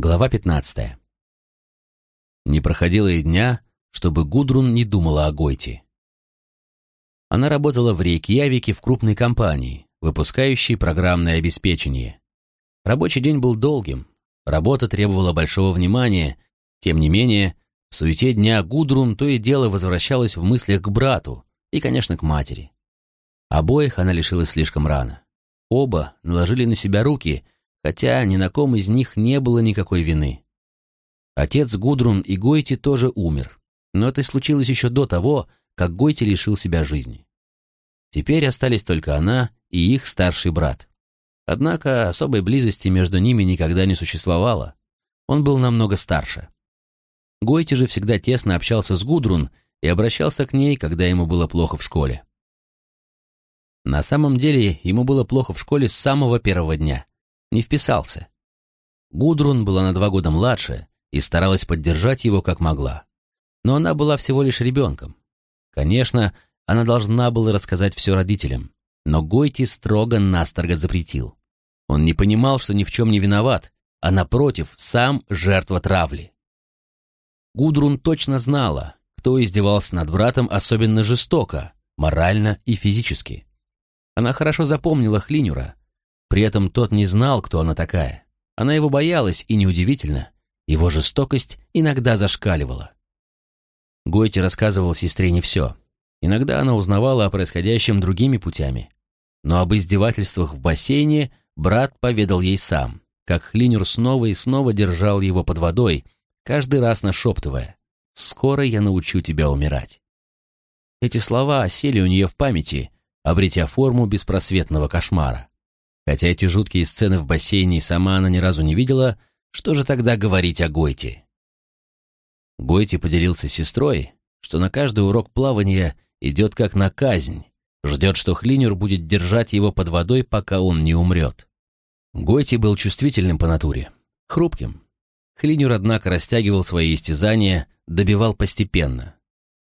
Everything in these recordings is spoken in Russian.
Глава 15. Не проходило и дня, чтобы Гудрун не думала о Гойте. Она работала в Рейкьявике в крупной компании, выпускающей программное обеспечение. Рабочий день был долгим, работа требовала большого внимания, тем не менее, в суете дня Гудрун то и дело возвращалась в мыслях к брату и, конечно, к матери. Обоих она лишилась слишком рано. Оба наложили на себя руки – хотя ни на ком из них не было никакой вины. Отец Гудрун и Гойти тоже умер, но это случилось еще до того, как Гойти лишил себя жизни. Теперь остались только она и их старший брат. Однако особой близости между ними никогда не существовало. Он был намного старше. Гойти же всегда тесно общался с Гудрун и обращался к ней, когда ему было плохо в школе. На самом деле ему было плохо в школе с самого первого дня не вписался. Гудрун была на два года младше и старалась поддержать его как могла. Но она была всего лишь ребенком. Конечно, она должна была рассказать все родителям, но Гойти строго-настрого запретил. Он не понимал, что ни в чем не виноват, а, напротив, сам жертва травли. Гудрун точно знала, кто издевался над братом особенно жестоко, морально и физически. Она хорошо запомнила Хлинюра, при этом тот не знал, кто она такая. Она его боялась, и неудивительно. Его жестокость иногда зашкаливала. Гойти рассказывал сестре не все. Иногда она узнавала о происходящем другими путями. Но об издевательствах в бассейне брат поведал ей сам, как Хлинер снова и снова держал его под водой, каждый раз нашептывая «Скоро я научу тебя умирать». Эти слова осели у нее в памяти, обретя форму беспросветного кошмара. Хотя эти жуткие сцены в бассейне сама она ни разу не видела, что же тогда говорить о Гойте? Гойте поделился с сестрой, что на каждый урок плавания идет как на казнь, ждет, что Хлинер будет держать его под водой, пока он не умрет. Гойти был чувствительным по натуре, хрупким. Хлинер, однако, растягивал свои истязания, добивал постепенно.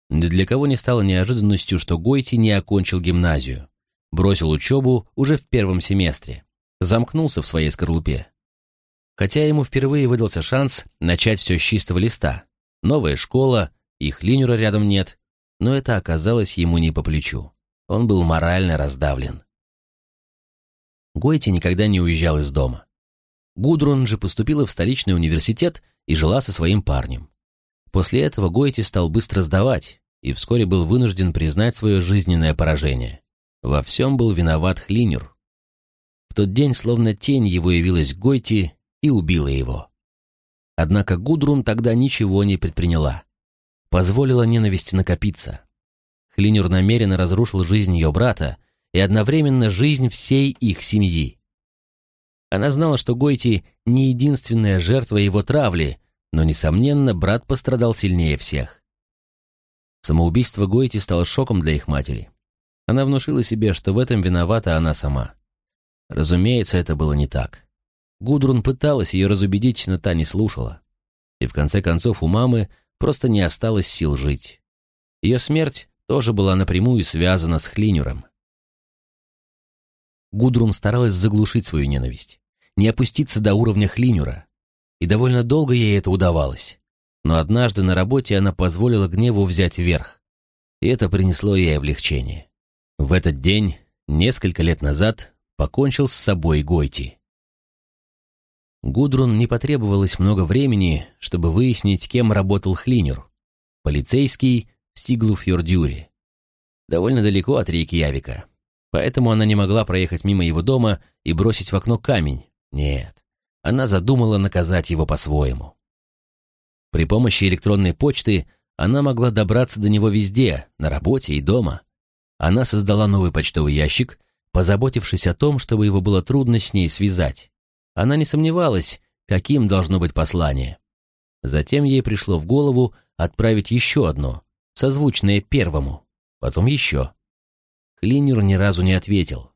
Ни для кого не стало неожиданностью, что Гойти не окончил гимназию бросил учебу уже в первом семестре, замкнулся в своей скорлупе. Хотя ему впервые выдался шанс начать все с чистого листа. Новая школа, их линера рядом нет, но это оказалось ему не по плечу. Он был морально раздавлен. Гойти никогда не уезжал из дома. Гудрун же поступила в столичный университет и жила со своим парнем. После этого Гойти стал быстро сдавать и вскоре был вынужден признать свое жизненное поражение. Во всем был виноват Хлинер. В тот день словно тень его явилась Гойти и убила его. Однако Гудрун тогда ничего не предприняла. Позволила ненависти накопиться. Хлинер намеренно разрушил жизнь ее брата и одновременно жизнь всей их семьи. Она знала, что Гойти не единственная жертва его травли, но, несомненно, брат пострадал сильнее всех. Самоубийство Гойти стало шоком для их матери. Она внушила себе, что в этом виновата она сама. Разумеется, это было не так. Гудрун пыталась ее разубедить, но та не слушала. И в конце концов у мамы просто не осталось сил жить. Ее смерть тоже была напрямую связана с Хлинюром. Гудрун старалась заглушить свою ненависть, не опуститься до уровня Хлинюра. И довольно долго ей это удавалось. Но однажды на работе она позволила гневу взять верх. И это принесло ей облегчение. В этот день, несколько лет назад, покончил с собой Гойти. Гудрун не потребовалось много времени, чтобы выяснить, кем работал Хлинер. Полицейский в Сиглуфьордюре. Довольно далеко от реки Явика. Поэтому она не могла проехать мимо его дома и бросить в окно камень. Нет, она задумала наказать его по-своему. При помощи электронной почты она могла добраться до него везде, на работе и дома она создала новый почтовый ящик, позаботившись о том, чтобы его было трудно с ней связать. Она не сомневалась, каким должно быть послание. Затем ей пришло в голову отправить еще одно, созвучное первому, потом еще. Клинер ни разу не ответил.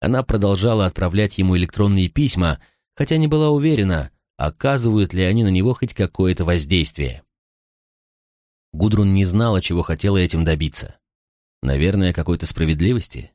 Она продолжала отправлять ему электронные письма, хотя не была уверена, оказывают ли они на него хоть какое-то воздействие. Гудрун не знала, чего хотела этим добиться. Наверное, какой-то справедливости.